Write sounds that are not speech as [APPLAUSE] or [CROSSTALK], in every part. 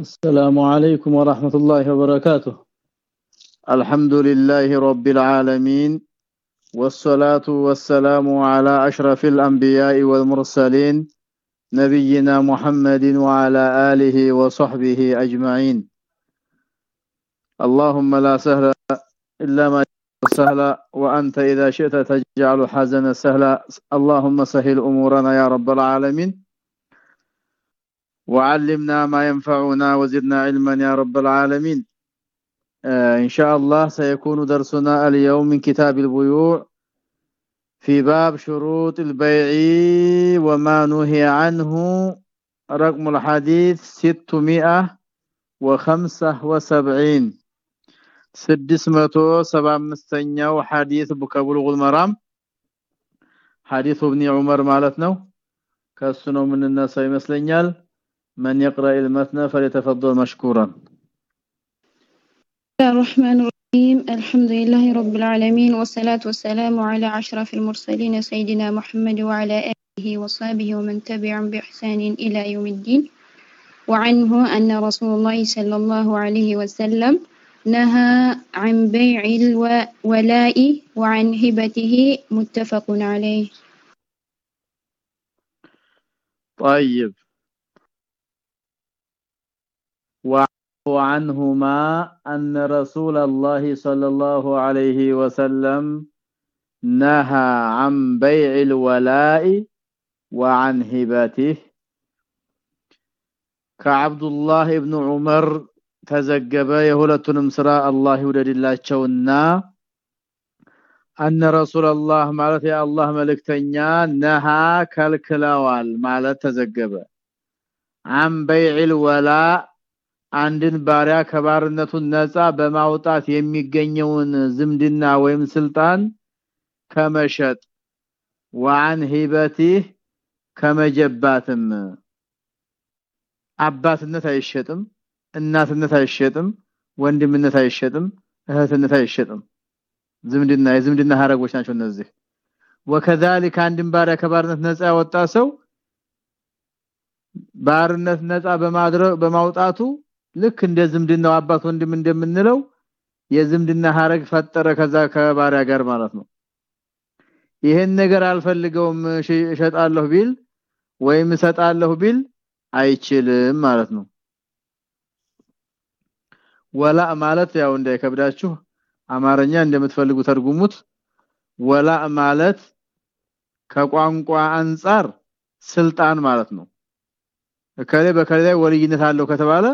السلام عليكم ورحمة الله وبركاته. الحمد لله رب العالمين والصلاة والسلام على أشرف الأنبياء والمرسلين نبينا محمد وعلى آله وصحبه أجمعين. اللهم لا سهل إلا ما سهل وأنت إذا شئت تجعل حزن سهلا اللهم سهل أمورنا يا رب العالمين. وعلمنا ما ينفعنا وزدنا علما يا رب العالمين آه إن شاء الله سيكون درسنا اليوم من كتاب البيوع في باب شروط البيع وما نهي عنه رقم الحديث 675 675ኛው ሐዲስ በከብሉል መራም ሐዲስ ابن عمر ማለት ነው ከሱ ነው የምንነሳው ይመስለኛል من يقرأ المثنى فليتفضل مشكورا. الرحمن الرحيم. الحمد لله رب العالمين والصلاة والسلام على أشرف المرسلين سيدنا محمد وعلى آله وصحبه ومن تبعهم بإحسان إلى يوم الدين. وعنه أن رسول الله صلى الله عليه وسلم نهى عن بيع الولاء وعن هبته متفق عليه. طيب. عنهما أن رسول الله صلى الله عليه وسلم نهى عن بيع الولاء وعن هبته. كعبد الله بن عمر تزجب يهلتن مسراء الله ودد الله أن رسول الله مالت يا الله ملكتنيا نهى كالكلاوال مالت تزجب. عن بيع الولاء አንድን ባሪያ ከባርነቱን ነፃ በማውጣት የሚገኘውን ዝምድና ወይም ስልጣን ከመሸጥ وعن هبته ከመጀባትም። አባትነት አይሸጥም እናትነት አይሸጥም ወንድምነት አይሸጥም እህትነት አይሸጥም። ዝምድና የዝምድና ሀረጎች ናቸው እነዚህ። وكذلك አንድን ባሪያ ከባርነት ነፃ ያወጣ ሰው ባርነት ነፃ በማድረግ በማውጣቱ ልክ እንደ ዝምድናው አባት ወንድም እንደምንለው የዝምድና ሐረግ ፈጠረ ከዛ ከባሪያ ጋር ማለት ነው። ይሄን ነገር አልፈልገውም እሸጣለሁ ቢል ወይም እሰጣለሁ ቢል አይችልም ማለት ነው። ወላ ማለት ያው እንዳይከብዳችሁ አማርኛ እንደምትፈልጉ ተርጉሙት። ወላ ማለት ከቋንቋ አንጻር ስልጣን ማለት ነው። ከሌ በከሌ ላይ ወልይነት አለው ከተባለ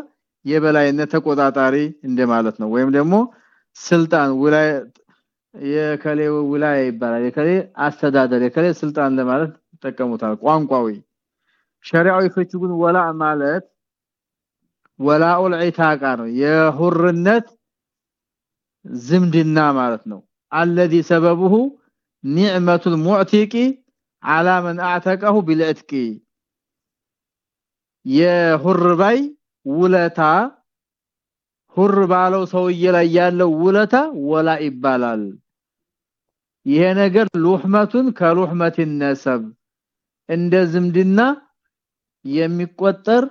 የበላይነት ተቆጣጣሪ እንደማለት ነው ወይም ደግሞ ስልጣን ውላይ የከሌ ውላይ ይባላል የከሌ አስተዳደር የከሌ ስልጣን ለማለት ተጠቀሙታል ቋንቋዊ ሸሪዓዊ ፍቺ ግን ወላ ማለት ወላኡል ዒታቃ ነው የሁርነት ዝምድና ማለት ነው الذي سببه نعمه المعتق على من اعتقه بالعتق የሁርባይ ውለታ ሁር ባለው ሰውዬ ላይ ያለው ውለታ ወላ ይባላል። ይሄ ነገር ሉህመቱን ከሉህመት ነሰብ እንደ ዝምድና የሚቆጠር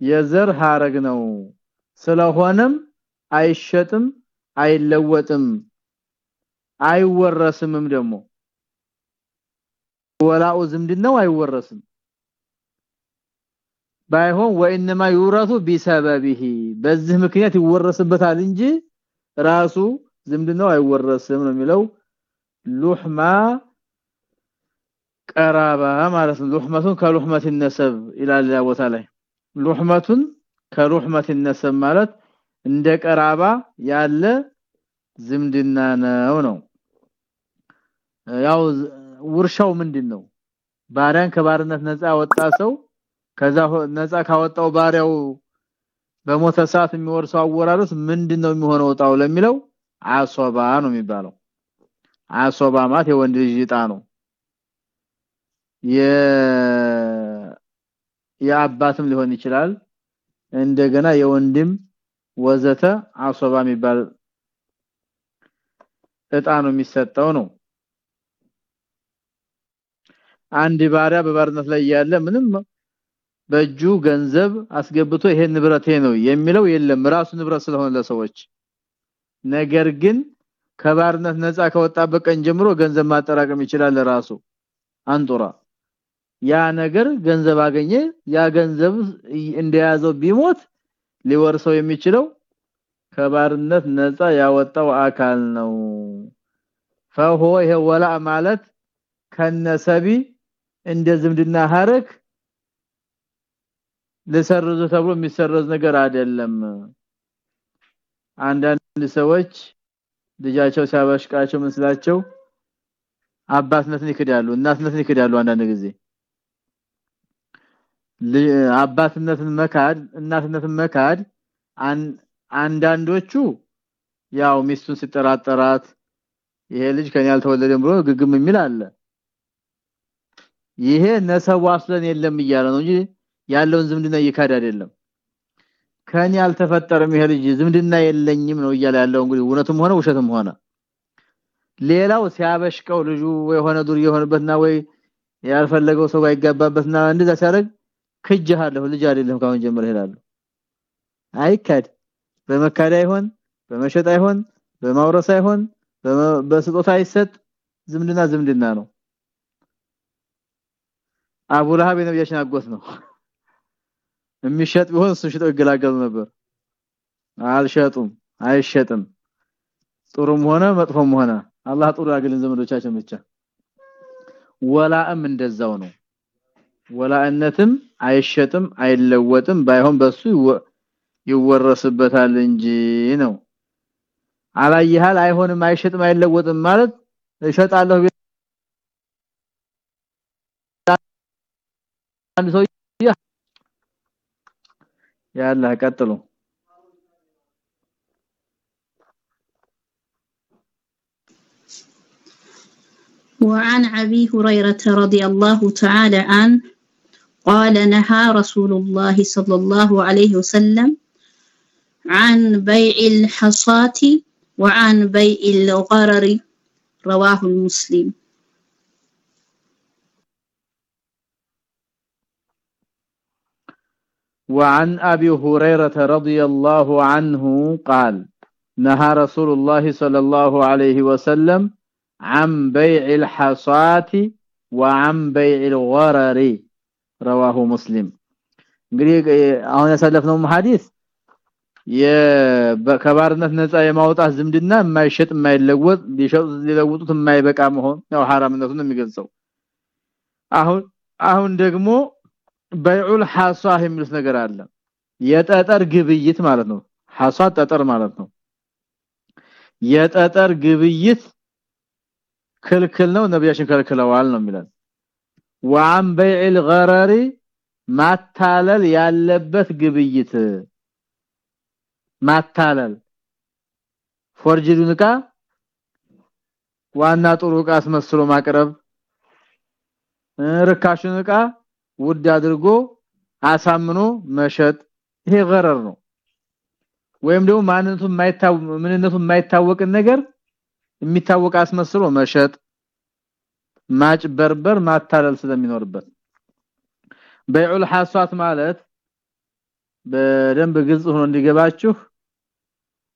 የዘር ሐረግ ነው። ስለሆነም አይሸጥም አይለወጥም አይወረስምም ደግሞ። ወላኡ ዝምድናው አይወረስም ባይሆን ወኢንማ ይውረቱ ቢሰበቢሂ በዚህ ምክንያት ይወረስበታል እንጂ ራሱ ዝምድናው አይወረስም ነው የሚለው። ሉህማ ቀራባ ማለት ነው። ሉህመቱን ከሉህመት ነሰብ ይላል ቦታ ላይ። ሉህመቱን ከሉህመት ነሰብ ማለት እንደ ቀራባ ያለ ዝምድና ነው ነው። ያው ውርሻው ምንድነው? ባሪያን ከባርነት ነፃ ወጣ ሰው ከዛ ነፃ ካወጣው ባሪያው በሞተ ሰዓት የሚወርሰው አወራረስ ምንድነው የሚሆነው ጣው ለሚለው አሶባ ነው የሚባለው። አሶባ ማለት የወንድ ልጅ ዕጣ ነው። የ የአባትም ሊሆን ይችላል። እንደገና የወንድም ወዘተ አሶባ የሚባል እጣ ነው የሚሰጠው ነው። አንድ ባሪያ በባርነት ላይ ያለ ምንም በእጁ ገንዘብ አስገብቶ ይሄ ንብረቴ ነው የሚለው የለም። ራሱ ንብረት ስለሆነ ለሰዎች። ነገር ግን ከባርነት ነፃ ከወጣበት ቀን ጀምሮ ገንዘብ ማጠራቀም ይችላል ለራሱ። አንጦራ ያ ነገር ገንዘብ አገኘ። ያ ገንዘብ እንደያዘው ቢሞት ሊወርሰው የሚችለው ከባርነት ነፃ ያወጣው አካል ነው። ፈሆ ይሄ ወላ ማለት ከነሰቢ እንደ ዝምድና ሐረክ ለሰርዙ ተብሎ የሚሰረዝ ነገር አይደለም። አንዳንድ ሰዎች ልጃቸው ሲያበሽቃቸው መስላቸው አባትነትን ይክዳሉ እናትነትን ይክዳሉ አንዳንድ ጊዜ። አባትነትን መካድ እናትነትን መካድ አንዳንዶቹ ያው ሚስቱን ሲጠራጠራት ይሄ ልጅ ከኔ አልተወለደም ብሎ ግግም የሚል አለ። ይሄ ነሰቡ አስለን የለም እያለ ነው እንጂ ያለውን ዝምድና ይካድ አይደለም። ከኔ አልተፈጠረም ይሄ ልጅ ዝምድና የለኝም ነው እያለ ያለው እንግዲህ እውነትም ሆነ ውሸትም ሆነ። ሌላው ሲያበሽቀው ልጁ ወይ ሆነ ዱር የሆነበትና ወይ ያልፈለገው ሰው ጋር ይጋባበትና እንደዛ ሲያደርግ ክጅሃለሁ ልጅ አይደለም ካሁን ጀምሮ ይላሉ። አይካድ። በመካድ አይሆን በመሸጥ አይሆን በማውረስ አይሆን በስጦታ አይሰጥ። ዝምድና ዝምድና ነው። አቡ ለሃብ የነብያችን አጎት ነው የሚሸጥ ቢሆን እሱ ሽጠው ይገላገሉ ነበር። አልሸጡም አይሸጥም። ጥሩም ሆነ መጥፎም ሆነ አላህ ጥሩ ያገልን ዘመዶቻችን ብቻ። ወላእም እንደዛው ነው። ወላእነትም አይሸጥም አይለወጥም ባይሆን በሱ ይወረስበታል እንጂ ነው። አላየሃል አይሆንም አይሸጥም አይለወጥም ማለት እሸጣለሁ አንድ ሰው يا الله هكتله. وعن أبي هريرة رضي الله تعالى عنه قال نهى رسول الله صلى الله عليه وسلم عن بيع الحصاة وعن بيع الغرر. رواه المسلم. وعن ابي هريره رضي الله عنه قال نهى رسول الله صلى الله عليه وسلم عن بيع الحصاة وعن بيع الغرر رواه مسلم እንግዲህ አሁን ያሳለፍነው ሐዲስ የከባርነት ነፃ የማውጣት ዝምድና የማይሸጥ የማይለወጥ ሊሸጡ ሊለውጡት የማይበቃ መሆን ያው ሐራምነቱን የሚገልጸው አሁን አሁን ደግሞ በይዑል ሐሳህ የሚሉት ነገር አለ። የጠጠር ግብይት ማለት ነው። ሐሳ ጠጠር ማለት ነው። የጠጠር ግብይት ክልክል ነው። ነብያችን ከልክለዋል ነው የሚለው ወአን በይዕል ገረሪ ማታለል ያለበት ግብይት። ማታለል። forged ኡን ዕቃ ዋና ጥሩ ዕቃ አስመስሎ ማቅረብ። ርካሹን ዕቃ ውድ አድርጎ አሳምኖ መሸጥ ይሄ ገረር ነው ወይም ደግሞ ማንነቱ የማይታወቅ ምንነቱ የማይታወቅን ነገር የሚታወቅ አስመስሎ መሸጥ ማጭበርበር ማታለል ስለሚኖርበት በይዑል ሐሷት ማለት በደንብ ግልጽ ሆኖ እንዲገባችሁ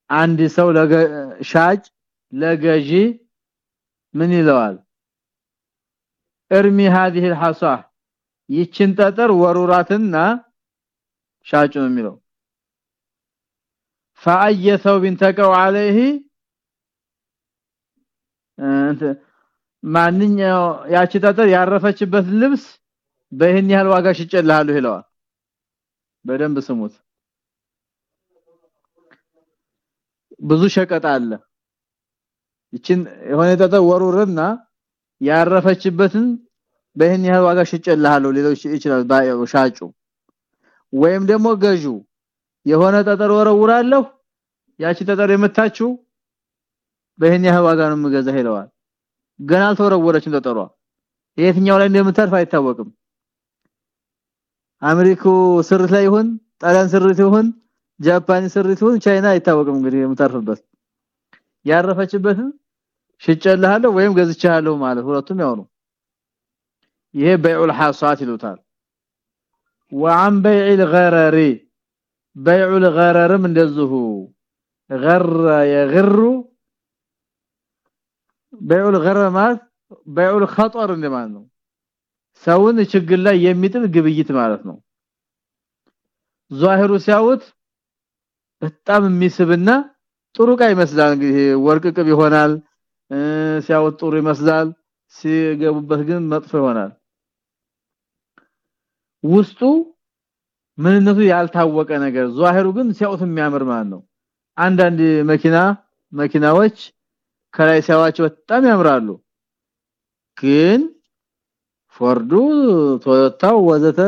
አንድ ሰው ሻጭ ለገዢ ምን ይለዋል እርሚ هذه الحصى ይችን ጠጠር ወሩራትና ሻጩ ነው የሚለው فاي ثوب تقوا عليه እንት ማንኛው ያቺ ጠጠር ያረፈችበት ልብስ በይህን ያህል ዋጋ ሽጨልሃለሁ ይለዋል በደንብ ስሙት ብዙ ሸቀጥ አለ ይችን የሆነ ጠጠር ወሩርና ያረፈችበትን በይህን ያህል ዋጋ ሽጨልሃለሁ ሌሎች ይችላል ባየው ሻጩ። ወይም ደግሞ ገዡ የሆነ ጠጠር ወረውራለሁ ያቺ ጠጠር የመታችው በይህን ያህል ዋጋ ነው የምገዛህ ይለዋል። ገና አልተወረወረችም ጠጠሯ። የትኛው ላይ እንደምታርፍ አይታወቅም። አሜሪካ ስርት ላይ ይሁን ጣሊያን ስርት ይሁን ጃፓን ስርት ይሁን ቻይና አይታወቅም እንግዲህ የምታርፍበት። ያረፈችበትን ሽጨልሃለሁ ወይም ገዝቻለሁ ማለት ሁለቱም ያው ነው ይሄ በይዑል ሐሳት ይሉታል። وعن بيع الغرر بيع الغرر እንደዚሁ። غر يغر بيع الغرر ማለት بيع እንደማለት ነው። ሰውን ችግር ላይ የሚጥል ግብይት ማለት ነው። ዛሂሩ ሲያውት በጣም የሚስብና ጥሩ ቃ ይመስላል። እንግዲህ ወርቅ ቅብ ይሆናል ሲያወጥ ጥሩ ይመስላል ሲገቡበት ግን መጥፎ ይሆናል። ውስጡ ምንነቱ ያልታወቀ ነገር ظاهره ግን ሲያዩት የሚያምር ማለት ነው አንዳንድ መኪና መኪናዎች ከላይ ሲያዩዋቸው በጣም ያምራሉ። ግን ፎርዱ ቶዮታው ወዘተ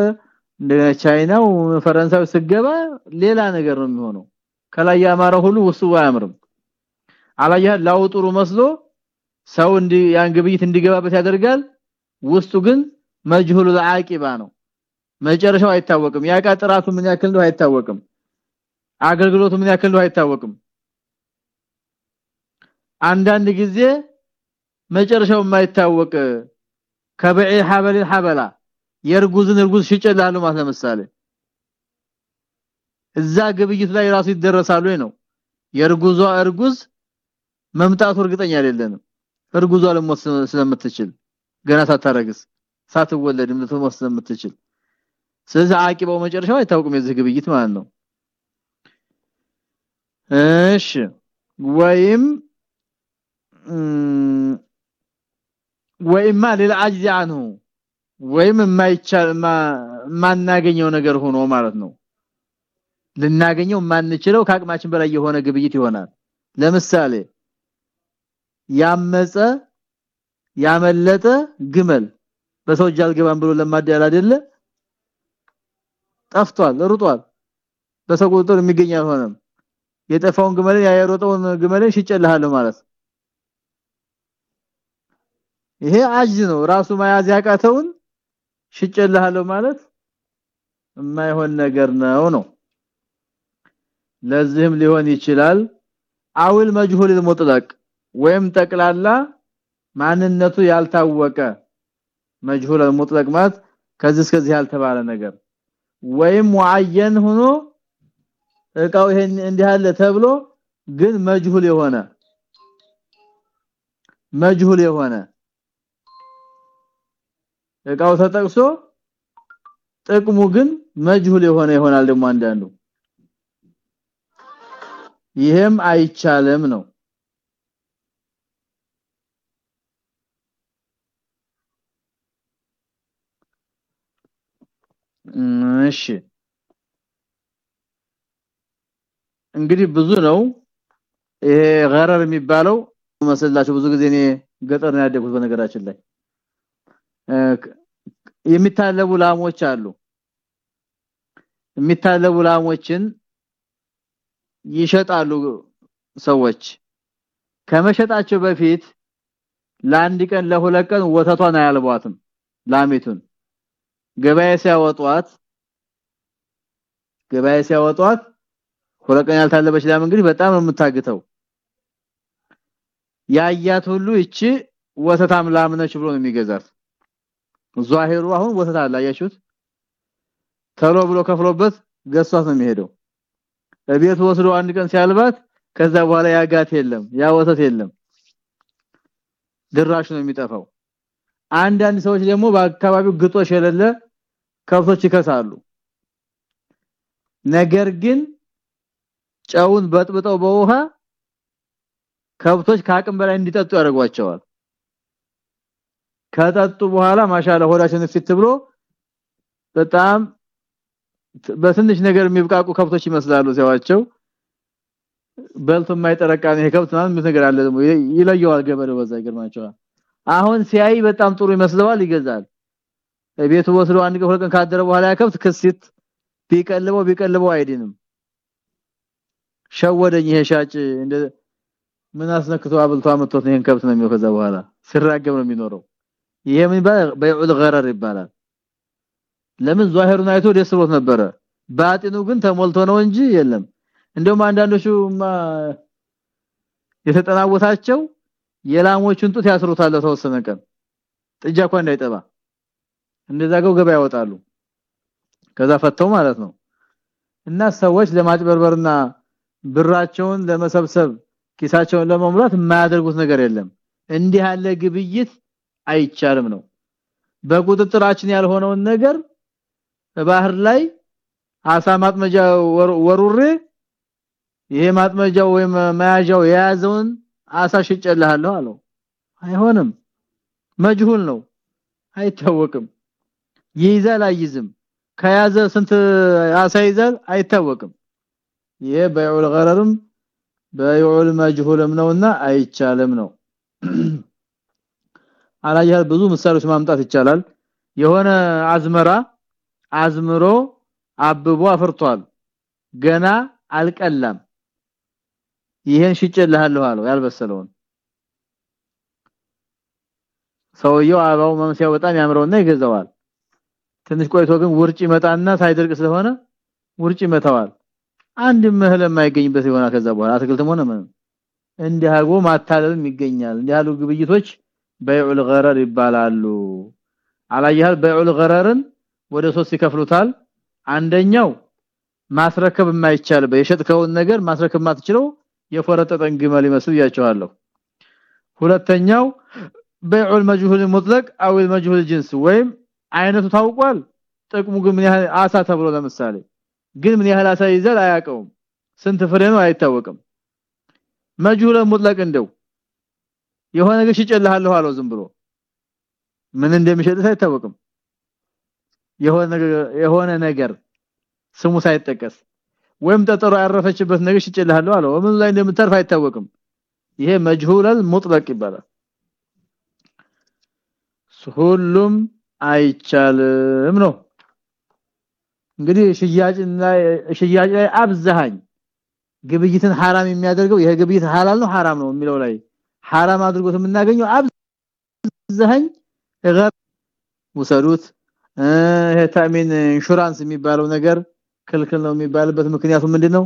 እንደ ቻይናው ፈረንሳይ ስገባ ሌላ ነገር ነው የሚሆነው። ከላይ ያማረ ሁሉ ውስጡ አያምርም። አላያ ላውጥሩ መስሎ ሰው እንዲ ያን ግብይት እንዲገባበት ያደርጋል። ውስጡ ግን መጅሁል አቂባ ነው መጨረሻው አይታወቅም። ያቃ ጥራቱ ምን ያክል ነው አይታወቅም። አገልግሎቱ ምን ያክል ነው አይታወቅም። አንዳንድ ጊዜ መጨረሻው የማይታወቅ ከበዒ ሐበል ሐበላ የርጉዝን እርጉዝ ሽጨላሉ ማለት ለምሳሌ። እዛ ግብይት ላይ ራሱ ይደረሳሉ ነው? የርጉዟ እርጉዝ መምጣቱ እርግጠኛ አይደለንም። እርጉዟ ለሞት ስለምትችል። ገና ሳታረግስ ሳትወለድም ልትሞት ስለምትችል ስለዚህ አቂባው መጨረሻው አይታወቅም የዚህ ግብይት ማለት ነው እሺ ወይም ወይማ ለልዓጅዝ عنه ወይም የማይቻል ማናገኘው ነገር ሆኖ ማለት ነው ልናገኘው ማንችለው ከአቅማችን በላይ የሆነ ግብይት ይሆናል ለምሳሌ ያመፀ ያመለጠ ግመል በሰው እጅ አልገባም ብሎ ለማዳል አይደለ ጠፍቷል ሩጧል። በሰው ቁጥጥር የሚገኝ አልሆነም የጠፋውን ግመልን ያየሮጠውን ግመልን ሽጨልሃለሁ ማለት ይሄ አጅ ነው። ራሱ መያዝ ያቃተውን ሽጨልሃለሁ ማለት የማይሆን ነገር ነው ነው። ለዚህም ሊሆን ይችላል አውል መጅሁል ሙጥለቅ ወይም ጠቅላላ ማንነቱ ያልታወቀ መጅሁል ሙጥለቅ ማለት ከዚህ እስከዚህ ያልተባለ ነገር። ወይም ሙአየን ሆኖ እቃው ይሄን እንዲህ ተብሎ ግን መጅሁል የሆነ መጅሁል የሆነ እቃው ተጠቅሶ ጥቅሙ ግን መጅሁል የሆነ ይሆናል ደግሞ አንዳንዱ። ይሄም አይቻለም ነው እሺ። እንግዲህ ብዙ ነው። ይሄ ገረር የሚባለው መስላችሁ ብዙ ጊዜ እኔ ገጠር ነው ያደጉት በነገራችን ላይ። የሚታለቡ ላሞች አሉ። የሚታለቡ ላሞችን ይሸጣሉ ሰዎች። ከመሸጣቸው በፊት ለአንድ ቀን ለሁለት ቀን ወተቷን አያልቧትም ላሚቱን ገበያ ሲያወጧት ገበያ ሲያወጧት ሁለት ቀን ያልታለበች ላም እንግዲህ በጣም የምታግተው። ያያት ሁሉ እቺ ወተታም ላም ነች ብሎ ነው የሚገዛት። ዛሂሩ አሁን ወተት አለ ተሎ ብሎ ከፍሎበት ገሷት ነው የሚሄደው። ቤት ወስዶ አንድ ቀን ሲያልባት ከዛ በኋላ ያጋት የለም ያ ወተት የለም። ድራሽ ነው የሚጠፋው። አንዳንድ ሰዎች ደግሞ በአካባቢው ግጦሽ የሌለ ከብቶች ይከሳሉ። ነገር ግን ጨውን በጥብጠው በውሃ ከብቶች ከአቅም በላይ እንዲጠጡ ያደርጓቸዋል። ከጠጡ በኋላ ማሻአላ ሆዳችን ፊት ብሎ በጣም በትንሽ ነገር የሚብቃቁ ከብቶች ይመስላሉ ሲያዋቸው በልቶ የማይጠረቃ ነው ከብት ማለት ነገር አለ ደግሞ ይለየዋል ገበሬው በዛ ይገርማቸዋል። አሁን ሲያይ በጣም ጥሩ ይመስለዋል ይገዛል ቤቱ ወስዶ አንድ ቀን ሁለት ቀን ካደረ በኋላ ያከብት ክሲት ቢቀልበው ቢቀልበው አይድንም። ሸወደኝ ይሄ ሻጭ እንደ ምን አስነክቶ አብልቶ አመጥቶት ይሄን ከብት ነው የሚለው? ከዛ በኋላ ሲራገም ነው የሚኖረው። ይሄ ምን በይዑል ገረር ይባላል። ለምን ዛሂሩን አይቶ ደስ ብሎት ነበረ። ባጢኑ ግን ተሞልቶ ነው እንጂ የለም። እንደውም አንዳንዶቹ የተጠናወታቸው የላሞቹን ጡት ያስሩታል ተወሰነ ቀን። ጥጃ እንኳን እንዳይጠባ እንደዛገው ገበያ ያወጣሉ። ከዛ ፈተው ማለት ነው። እና ሰዎች ለማጭበርበርና ብራቸውን ለመሰብሰብ ኪሳቸውን ለመሙላት የማያደርጉት ነገር የለም። እንዲህ ያለ ግብይት አይቻልም ነው። በቁጥጥራችን ያልሆነውን ነገር በባህር ላይ አሳ ማጥመጃ ወሩሬ ይሄ ማጥመጃው ወይም መያዣው የያዘውን አሳ ሽጨልሃለሁ አለው። አይሆንም። መጅሁል ነው። አይታወቅም ይይዛል አይይዝም? ከያዘ ስንት አሳ ይዛል አይታወቅም። ይሄ በይዑል ገረርም በይዑል መጅሁልም ነውና አይቻልም ነው። [CLEARS THROAT] አላየህ ብዙ ምሳሌዎች ማምጣት ይቻላል። የሆነ አዝመራ አዝምሮ አብቦ አፍርቷል። ገና አልቀላም። ይሄን ሽጨልሃለሁ አለው ያልበሰለውን። ሰውየው አባው መምሲያው በጣም ያምረውና ይገዛዋል ትንሽ ቆይቶ ግን ውርጭ ይመጣና ሳይደርቅ ስለሆነ ውርጭ ይመታዋል። አንድ መህል የማይገኝበት ይሆናል። ከዛ በኋላ አትክልትም ሆነ ምን እንዲያጎ ማታለልም ይገኛል። እንዲያሉ ግብይቶች በይዑል ገረር ይባላሉ። አላየሃል? በይዑል ገረርን ወደ ሶስት ይከፍሉታል። አንደኛው ማስረከብ የማይቻል የሸጥከውን ነገር ማስረከብ ማትችለው የፈረጠጠን ግመል ይመስል ያቸዋለሁ ሁለተኛው በይዑል መጅሁል ሙጥለቅ አው መጅሁል ጅንስ ወይም አይነቱ ታውቋል? ጥቅሙ ግን ምን ያህል አሳ ተብሎ ለምሳሌ ግን ምን ያህል አሳ ይዘል አያውቀውም። ስንት ፍሬ ነው አይታወቅም። መጅሁል ሙጥለቅ እንደው የሆነ ነገር ሽጨልሃለሁ አለው ዝም ብሎ። ምን እንደሚሸጥ አይታወቅም። የሆነ ነገር የሆነ ነገር ስሙ ሳይጠቀስ ወይም ጠጠሮ ያረፈችበት ነገር ሽጨልሃለሁ አለው። ምን ላይ እንደምታርፍ አይታወቅም። ይሄ መጅሁል ሙጥለቅ ይባላል። ሁሉም አይቻልም ነው እንግዲህ ሽያጭና ሽያጭ ላይ አብዛሃኝ ግብይትን حرام የሚያደርገው ይሄ ግብይት ሐላል ነው حرام ነው የሚለው ላይ حرام አድርጎት የምናገኘው አብዛሃኝ እገር ወሰዱት ይሄ ታሚን ኢንሹራንስ የሚባለው ነገር ክልክል ነው የሚባልበት ምክንያቱ ምንድነው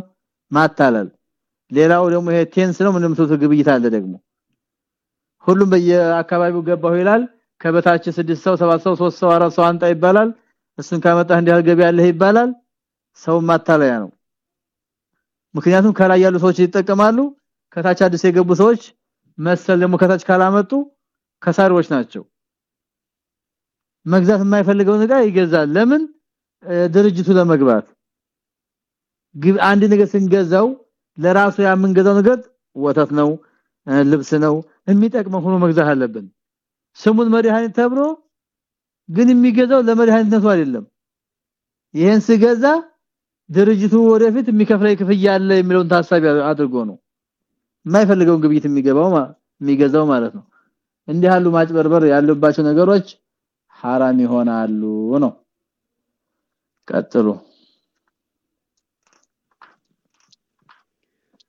ማታለል ሌላው ደግሞ ይሄ ቴንስ ነው ምንም ተውት ግብይት አለ ደግሞ ሁሉም በየአካባቢው ገባው ይላል ከበታች 6 ሰው 7 ሰው 3 ሰው 4 ሰው አንጣ ይባላል። እሱን ካመጣህ እንዲህ ገቢ ያለህ ይባላል። ሰው ማታለያ ነው። ምክንያቱም ከላይ ያሉ ሰዎች ይጠቀማሉ። ከታች አዲስ የገቡ ሰዎች መሰል ደግሞ ከታች ካላመጡ ከሳሪዎች ናቸው። መግዛት የማይፈልገው ነገር ይገዛል። ለምን? ድርጅቱ ለመግባት። አንድ ነገር ስንገዛው ለራሱ ያምንገዛው ነገር ወተት ነው ልብስ ነው የሚጠቅመው ሆኖ መግዛት አለብን ስሙን መድኃኒት ተብሎ ግን የሚገዛው ለመድኃኒትነቱ አይደለም ይሄን ስገዛ ድርጅቱ ወደፊት የሚከፍለው ክፍያ አለ የሚለውን ታሳቢ አድርጎ ነው የማይፈልገውን ግብይት የሚገባው የሚገዛው ማለት ነው እንዲህ ያሉ ማጭበርበር ያሉባቸው ነገሮች حرام ይሆናሉ ነው ቀጥሉ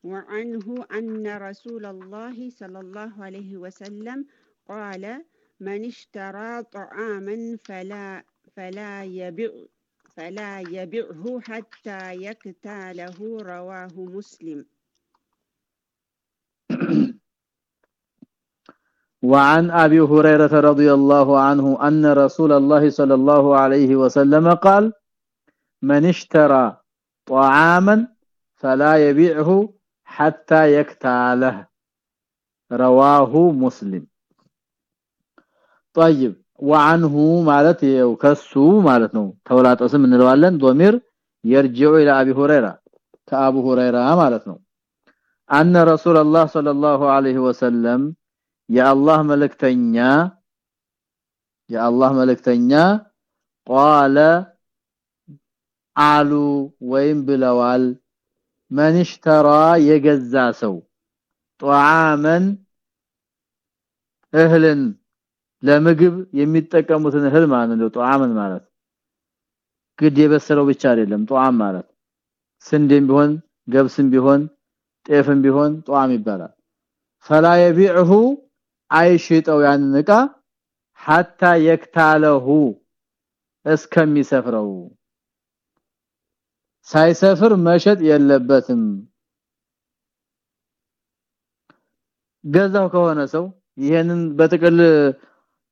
وعنه أن رسول الله صلى الله عليه وسلم قال من اشترى طعاما فلا فلا يبيع فلا يبيعه حتى يكتاله رواه مسلم. وعن أبي هريرة رضي الله عنه أن رسول الله صلى الله عليه وسلم قال من اشترى طعاما فلا يبيعه حتى يكتاله رواه مسلم. طيب وعنه ማለት ይው ከሱ ማለት ነው ተውላጠ ስም እንለዋለን ዶሚር يرجع الى ابي هريره ከአቡ ሁረይራ ማለት ነው ان رسول الله صلى الله عليه وسلم የአላህ መልእክተኛ የአላህ መልእክተኛ ቃለ አሉ ወይም ብለዋል من اشترى የገዛ ሰው طعاما እህልን ለምግብ የሚጠቀሙትን እህል ማለት ነው ጧአምን ማለት። ግድ የበሰለው ብቻ አይደለም ጧአም ማለት። ስንዴም ቢሆን ገብስም ቢሆን ጤፍም ቢሆን ጧአም ይባላል። ፈላ የቢዕሁ አይሽጠው ያንን እቃ ሐታ የክታለሁ እስከሚሰፍረው። ሳይሰፍር መሸጥ የለበትም። ገዛው ከሆነ ሰው ይሄንን በጥቅል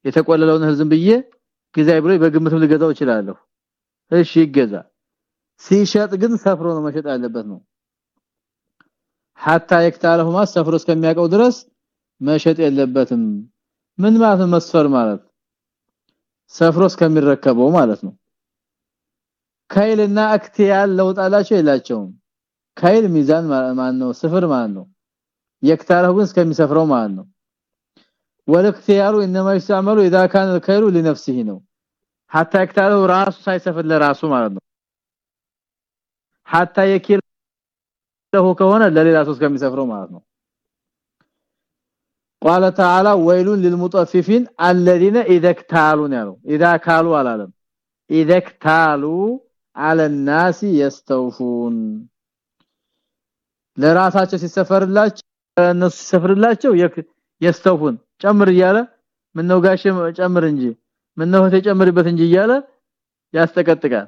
የተቆለለውን ህዝብ ብዬ ግዛይ ብሎ በግምትም ልገዛው እችላለሁ። እሺ ይገዛ። ሲሸጥ ግን ሰፍሮ ነው መሸጥ ያለበት ነው። hatta የክታለሁማ ሰፍሮ እስከሚያቀው ድረስ መሸጥ የለበትም። ምን ማለት መስፈር ማለት? ሰፍሮ እስከሚረከበው ማለት ነው። ከይልና አክቲያል ለውጣላቸው የላቸውም። ከይል ሚዛን ማን ነው? ስፍር ማን ነው? የክታለሁ ግን እስከሚሰፍረው ማለት ነው ወለክቲያሉ انما يستعمل اذا كان الكيل لنفسه ነው hatta የክታለሁ ራሱ ሳይሰፍር ለራሱ ማለት ነው hatta የኪል له ከሆነ ለሌላ ሰው እስከሚሰፍረው ማለት ነው قال تعالى ويل للمطففين الذين اذا اكتالوا ያለው اذا كالوا አላለም اذا اكتالوا على الناس يستوفون ለራሳቸው ሲሰፈርላቸው እነሱ ሲሰፍርላቸው የስተውፉን ጨምር እያለ ምነው ጋሽ ጨምር እንጂ ምነው ተጨምርበት እንጂ እያለ ያስጠቀጥቃል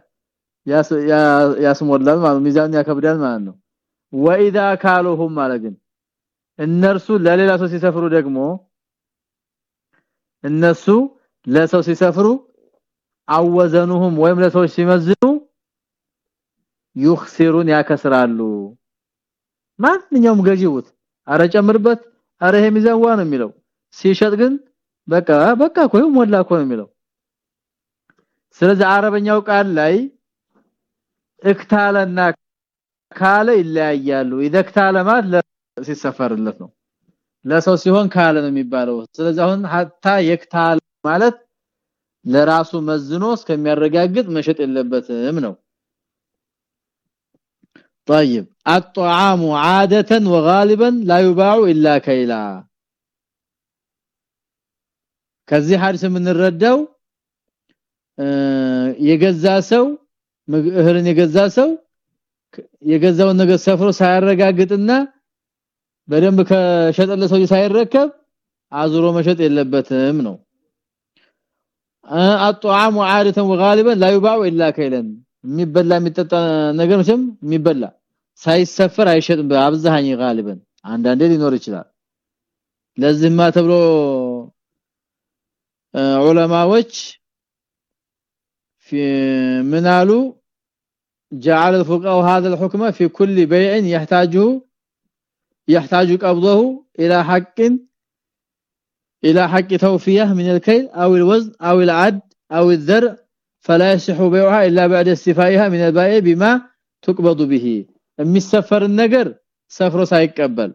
ያስሞላል ማለት ሚዛን ያከብዳል ማለት ነው። ወኢዛ ካሉሁም ማለት ግን እነርሱ ለሌላ ሰው ሲሰፍሩ ደግሞ እነሱ ለሰው ሲሰፍሩ አወዘኑሁም ወይም ለሰዎች ሲመዝኑ ይخسሩን ያከስራሉ። ማንኛውም ገዢውት አረ ጨምርበት አረ ይሄ ሚዛዋ ነው የሚለው ሲሸጥ ግን በቃ በቃ ኮይ ሞላ እኮ ነው የሚለው ስለዚህ አረበኛው ቃል ላይ እክታለና ካለ ይለያያሉ ይደክታለ ማለት ሲሰፈርለት ነው ለሰው ሲሆን ካለ ነው የሚባለው ስለዚህ አሁን hatta የክታለ ማለት ለራሱ መዝኖ እስከሚያረጋግጥ መሸጥ የለበትም ነው طيب الطعام عاده وغالبا لا يباع الا كيلا ከዚህ ሐዲስ የምንረዳው የገዛ ሰው እህልን የገዛ ሰው የገዛውን ነገር ሰፍሮ ሳያረጋግጥና በደንብ ከሸጠለ ሰው ሳይረከብ አዙሮ መሸጥ የለበትም ነው الطعام عاده وغالبا لا يباع الا كيلا የሚበላ የሚጠጣ ነገር መቼም የሚበላ ሳይሰፈር አይሸጥም በአብዛኛው غالبا አንዳንዴ ሊኖር ይችላል ለዚህማ ተብሎ ዑለማዎች ምናሉ جعل الفقهاء هذا الحكم في كل بيع يحتاجه يحتاج قبضه الى حق الى حق توفيه من الكيل او الوزن او العد او الذرع فلا يصح بيعها الا بعد استفائها من البائع بما تقبض به የሚሰፈር ነገር ሰፍሮ ሳይቀበል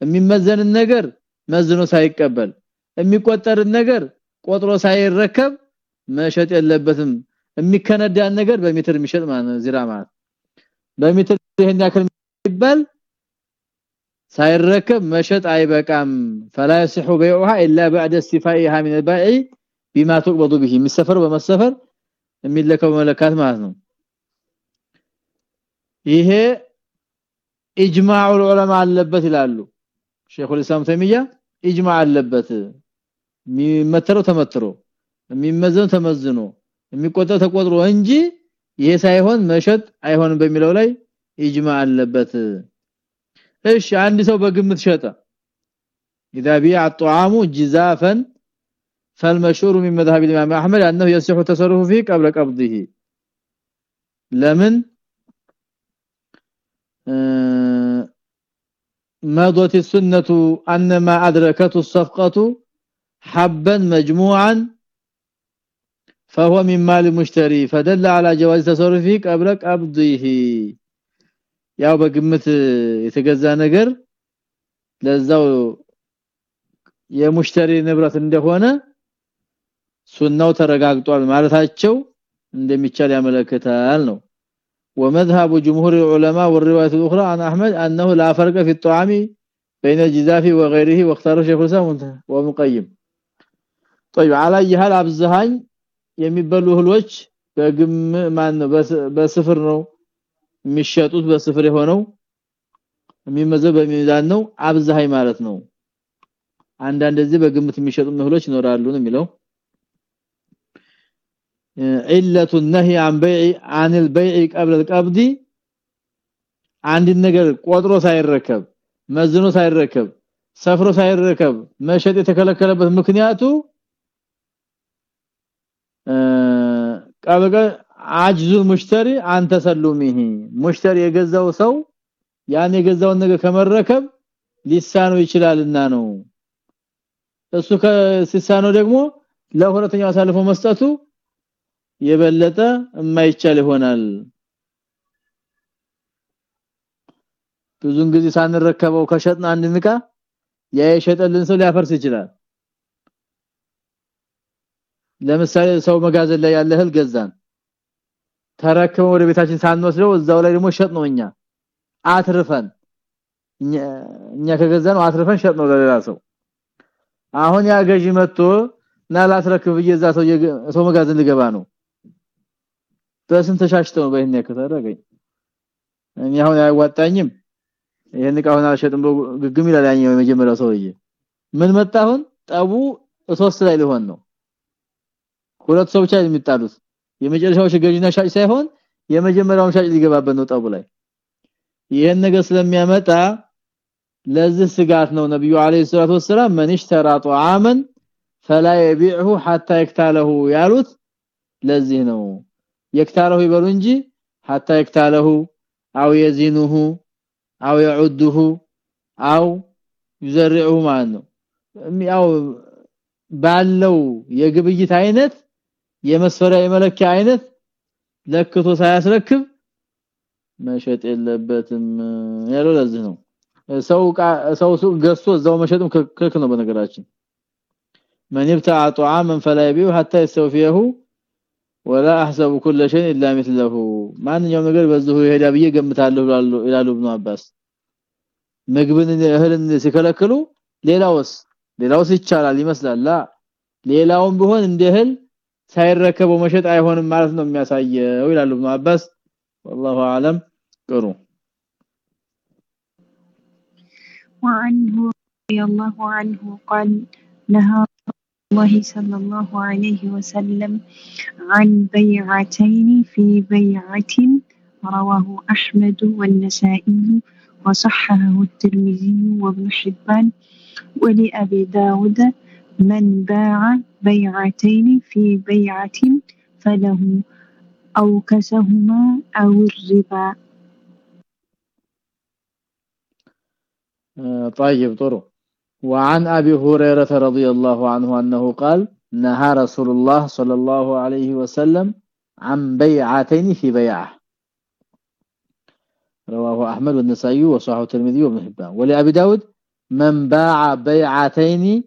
የሚመዘን ነገር መዝኖ ሳይቀበል የሚቆጠር ነገር ቆጥሮ ሳይረከብ መሸጥ የለበትም የሚከነዳን ነገር በሜትር የሚሸጥ ማለት ነው ዚራ ማለት በሜትር ይሄን ያክል ይባል ሳይረከብ መሸጥ አይበቃም فلا يصح بيعها الا بعد استفائها من البائع بما تقبض به የሚሰፈር በመሰፈር የሚለከው መለካት ማለት ነው ይሄ ኢጅማዕ ዑለማ አለበት ይላሉ ሼኹ الاسلام ተይሚያ ኢጅማዕ አለበት የሚመተረው ተመትሮ የሚመዘነው ተመዝኖ የሚቆጠር ተቆጥሮ እንጂ ይሄ ሳይሆን መሸጥ አይሆንም በሚለው ላይ ኢጅማ አለበት እሺ አንድ ሰው በግምት ሸጠ اذا بيع الطعام جزافا فالمشهور من مذهب الامام احمد انه يصح التصرف فيه قبل قبضه لمن مضت السنه ان ما ادركته الصفقه حبا مجموعا فهو من مال المشتري فدل على جواز تصرفه قبل قبضه ያው በግምት የተገዛ ነገር ለዛው የሙሽተሪ ንብረት እንደሆነ ሱናው ተረጋግጧል ማለታቸው እንደሚቻል ያመለክታል ነው ومذهب جمهور العلماء والروايه الاخرى عن احمد انه لا فرق في الطعام بين الجزاف وغيره واختاره شيخ الاسلام ومقيم طيب على ይሃል አብዛኝ የሚበሉ እህሎች በግም ማን ነው በስፍር ነው የሚሸጡት በስፍር የሆነው የሚመዘብ በሚዛን ነው። አብዛኝ ማለት ነው። አንዳንድ እዚህ በግምት የሚሸጡ እህሎች ይኖራሉ ነው የሚለው። النهي عن بيع عن البيع قبل القبض አንድ ነገር ቆጥሮ ሳይረከብ መዝኖ ሳይረከብ ሰፍሮ ሳይረከብ መሸጥ የተከለከለበት ምክንያቱ ቀበቀ አጅዙ ሙሽተሪ አንተ ሰሉሚሂ ሙሽተሪ የገዛው ሰው ያን የገዛውን ነገር ከመረከብ ሊሳነው ይችላልና ነው። እሱ ከሲሳነው ደግሞ ለሁለተኛው አሳልፎ መስጠቱ የበለጠ የማይቻል ይሆናል። ብዙን ጊዜ ሳንረከበው ከሸጥና አንድ ንቃ ያ የሸጠልን ሰው ሊያፈርስ ይችላል ለምሳሌ ሰው መጋዘን ላይ ያለ እህል ገዛን። ተረከመው ወደ ቤታችን ሳንወስደው እዛው ላይ ደግሞ ሸጥ አትርፈን። እኛ ከገዛን አትርፈን ሸጥ ለሌላ ሰው። አሁን ያ ገዢ መጥቶ ና ላስረክብ እየዛ ሰው ሰው መጋዘን ሊገባ ነው። በስንት ተሻሽተው በእኛ ከተረገኝ እኔ አሁን አያዋጣኝም። ይሄን ቃውን አልሸጥም ግግም ይላል ያኛው የመጀመሪያው ሰውዬ። ምን መጣሁን ጠቡ ሶስት ላይ ሊሆን ነው ሁለት ሰው ብቻ የሚጣሉት የመጨረሻው ገዢና ሻጭ ሳይሆን የመጀመሪያው ሻጭ ሊገባበት ነው ጠቡ ላይ ይሄን ነገር ስለሚያመጣ ለዚህ ስጋት ነው ነብዩ አለይሂ ሰላቱ ወሰለም ማን اشترى طعاما فلا يبيعه حتى يكتاله ያሉት ለዚህ ነው يكتاله ይበሉ እንጂ حتى يكتاله او يزينه او يعده او يزرعه ማለት ነው ያው ባለው የግብይት አይነት የመስፈሪያ የመለኪያ አይነት ለክቶ ሳያስረክብ መሸጥ የለበትም ያለው ለዚህ ነው ሰው ሰው ሱቅ ገዝቶ እዛው መሸጥም ክልክ ነው በነገራችን من يبتع طعاما فلا يبيعه حتى يستوفيه ولا احسب كل شيء الا مثله ማንኛውም ነገር በዚሁ ይሄዳ ብዬ ገምታለሁ ይላሉ ኢብኑ አባስ ምግብን እህልን ሲከለክሉ ሌላውስ ሌላውስ ይቻላል ይመስላል ላ ሌላውም ቢሆን እንደ እህል ሳይረከበው መሸጥ አይሆንም ማለት ነው የሚያሳየው ይላሉ ኢብኑ አባስ والله اعلم ቅሩ وعنه رضي الله عنه قال نهى الله صلى الله عليه وسلم عن بيعتين في بيعة رواه أحمد والنسائي وصححه الترمذي وابن حبان ولأبي داود من باع بيعتين في بيعة فله أو كسهما أو الربا. طيب طرق. وعن أبي هريرة رضي الله عنه أنه قال نهى رسول الله صلى الله عليه وسلم عن بيعتين في بيعة. رواه أحمد والنسائي وصححه الترمذي وابن حبان. ولأبي داود من باع بيعتين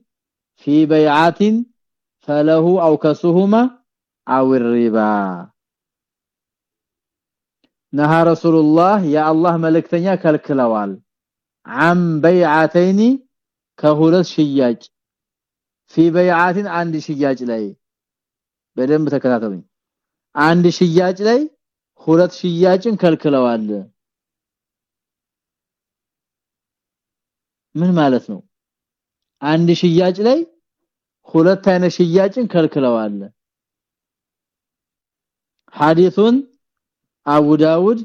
في بيعات فله او كسهما او الربا نهى رسول الله يا الله ملكتنيا كلكلوال عن بيعتين كهولت شياج في بيعات عند شياج ላይ በደንብ ተከታተሉኝ አንድ ሽያጭ ላይ ሁለት ሽያጭን ከልክለዋል ምን ማለት ነው አንድ ሽያጭ ላይ ሁለት አይነት ሽያጭን ከልክለዋል። ሐዲሱን አቡ ዳውድ